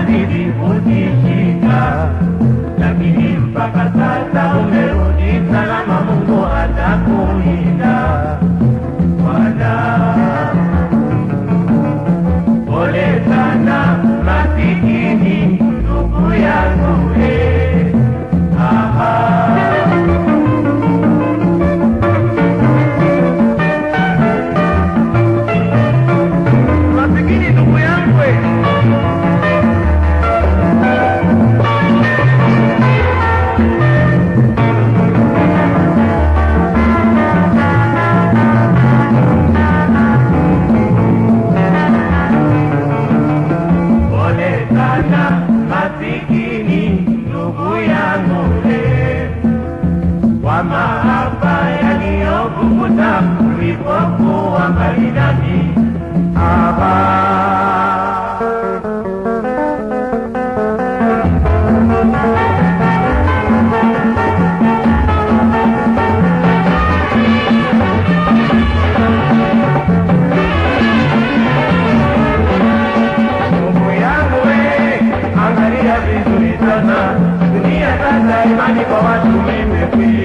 حبيبي أتيك mahaba yaliyopunguza ulipofu wa maridadi haba Dunia sasa imani kwa watu imekwisha.